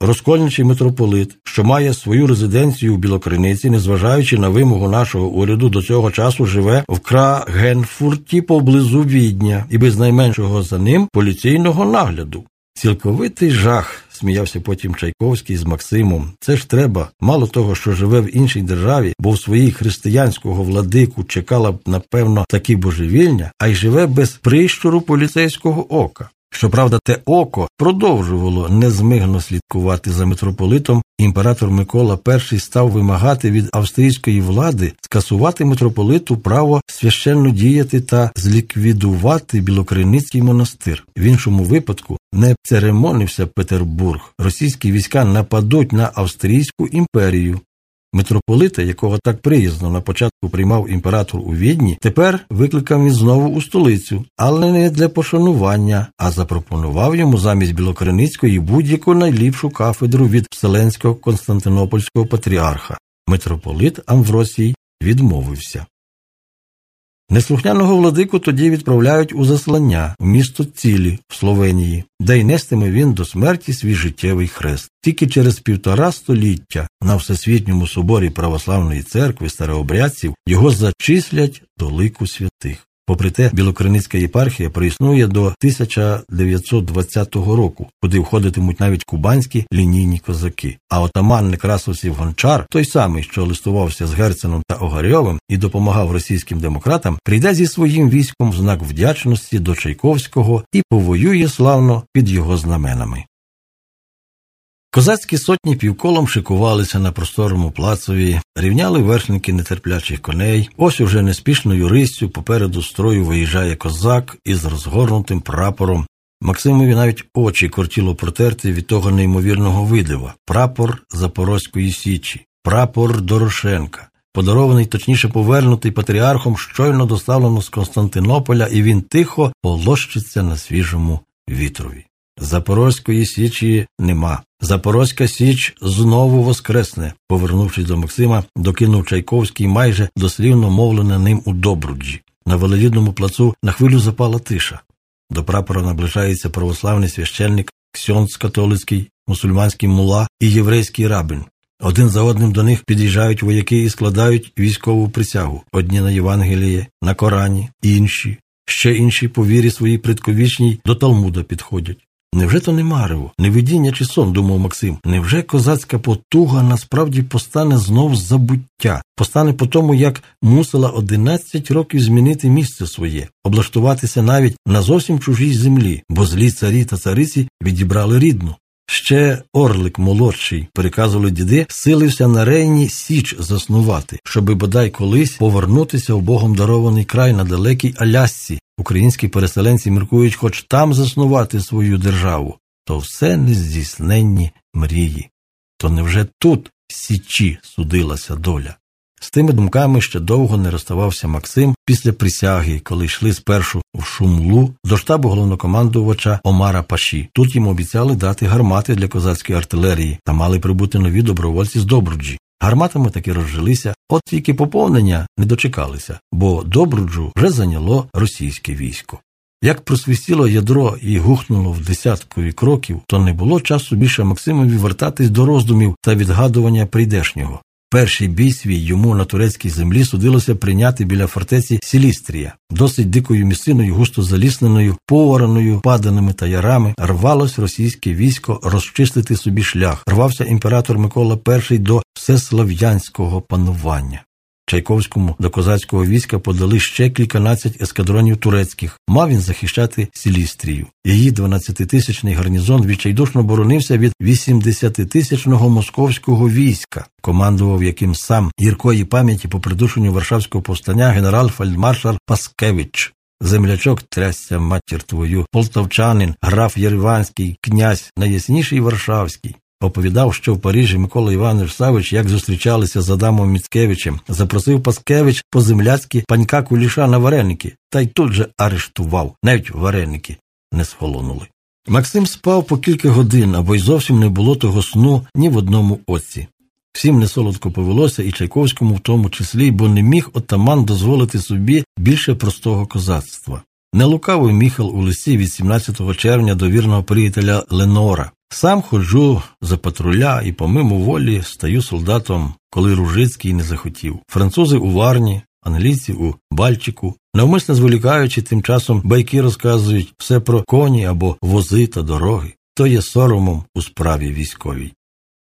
розкольничий митрополит, що має свою резиденцію у Білокриниці, незважаючи на вимогу нашого уряду, до цього часу живе в Крагенфурті поблизу Відня і без найменшого за ним поліційного нагляду. Цілковитий жах, сміявся потім Чайковський з Максимом. Це ж треба, мало того, що живе в іншій державі, бо в своїй християнського владику чекала б, напевно, такі божевільня, а й живе без прищуру поліцейського ока. Щоправда, те око продовжувало незмигно слідкувати за митрополитом. Імператор Микола І став вимагати від австрійської влади скасувати митрополиту право священно діяти та зліквідувати Білокриницький монастир. В іншому випадку не церемонився Петербург. Російські війська нападуть на Австрійську імперію. Митрополита, якого так приязно на початку приймав імператор у відні, тепер викликав він знову у столицю, але не для пошанування, а запропонував йому замість Білокриницької будь-яку найліпшу кафедру від Вселенського Константинопольського патріарха. Митрополит Амвросій відмовився. Неслухняного владику тоді відправляють у заслання в місто Цілі в Словенії, де й нестиме він до смерті свій життєвий хрест. Тільки через півтора століття на Всесвітньому соборі Православної церкви старообрядців його зачислять до лику святих. Попри те, Білокриницька єпархія проіснує до 1920 року, куди входитимуть навіть кубанські лінійні козаки. А отаман Некрасовців Гончар, той самий, що листувався з Герценом та Огарьовим і допомагав російським демократам, прийде зі своїм військом в знак вдячності до Чайковського і повоює славно під його знаменами. Козацькі сотні півколом шикувалися на просторому плацові, рівняли вершники нетерплячих коней. Ось уже неспішною риссю попереду строю виїжджає козак із розгорнутим прапором. Максимові навіть очі кортіло протерти від того неймовірного видива прапор Запорозької Січі, прапор Дорошенка. Подарований, точніше повернутий патріархом, щойно доставлено з Константинополя, і він тихо полощиться на свіжому вітрові. Запорозької січі нема. Запорозька Січ знову воскресне, повернувшись до Максима, докинув Чайковський майже дослівно мовлене ним у Добруджі. На велелідному плацу на хвилю запала тиша. До прапора наближається православний священник, ксьонц католицький, мусульманський мула і єврейський рабин. Один за одним до них під'їжджають вояки і складають військову присягу. Одні на Євангеліє, на Корані, інші, ще інші по вірі своїй предковічній до Талмуда підходять. Невже то не марево, не видіння чи сон, думав Максим. Невже козацька потуга насправді постане знов забуття, постане по тому, як мусила одинадцять років змінити місце своє, облаштуватися навіть на зовсім чужій землі, бо злі царі та цариці відібрали рідну. Ще Орлик молодший, переказували діди, силився на рейні Січ заснувати, щоби бодай колись повернутися в богом дарований край на далекій Алясці. Українські переселенці міркують хоч там заснувати свою державу, то все нездійсненні мрії. То невже тут Січі судилася доля? З тими думками ще довго не розставався Максим після присяги, коли йшли спершу в Шумлу до штабу головнокомандувача Омара Паші. Тут їм обіцяли дати гармати для козацької артилерії та мали прибути нові добровольці з Добруджі. Гарматами таки розжилися, от тільки поповнення не дочекалися, бо Добруджу вже зайняло російське військо. Як просвістіло ядро і гухнуло в десяткові кроків, то не було часу більше Максимові вертатись до роздумів та відгадування прийдешнього. Перший бій свій йому на турецькій землі судилося прийняти біля фортеці Сілістрія, досить дикою місциною, густо залісненою, поораною паданими та ярами, рвалось російське військо розчистити собі шлях. Рвався імператор Микола І до всеслав'янського панування. Чайковському до козацького війська подали ще кільканадцять ескадронів турецьких. Мав він захищати Сілістрію. Її 12-тисячний гарнізон відчайдушно боронився від 80-тисячного московського війська, командував яким сам гіркої пам'яті по придушенню Варшавського повстання генерал фельдмаршал Паскевич. Землячок трясся матір твою, полтавчанин, граф Єрванський, князь, найясніший Варшавський. Оповідав, що в Парижі Микола Іванович Савич, як зустрічалися з Адамом Міцкевичем, запросив Паскевич по земляцьки панька куліша на вареники, та й тут же арештував, навіть вареники не схолонули. Максим спав по кілька годин, або й зовсім не було того сну ні в одному оці. Всім несолодко повелося і Чайковському в тому числі, бо не міг отаман дозволити собі більше простого козацтва. Не лукавий міхал у листі від 17 червня до вірного приятеля Ленора. Сам ходжу за патруля і, помимо волі, стаю солдатом, коли Ружицький не захотів. Французи у Варні, англійці у Бальчику. Навмисно зволікаючи, тим часом байки розказують все про коні або вози та дороги. То є соромом у справі військовій.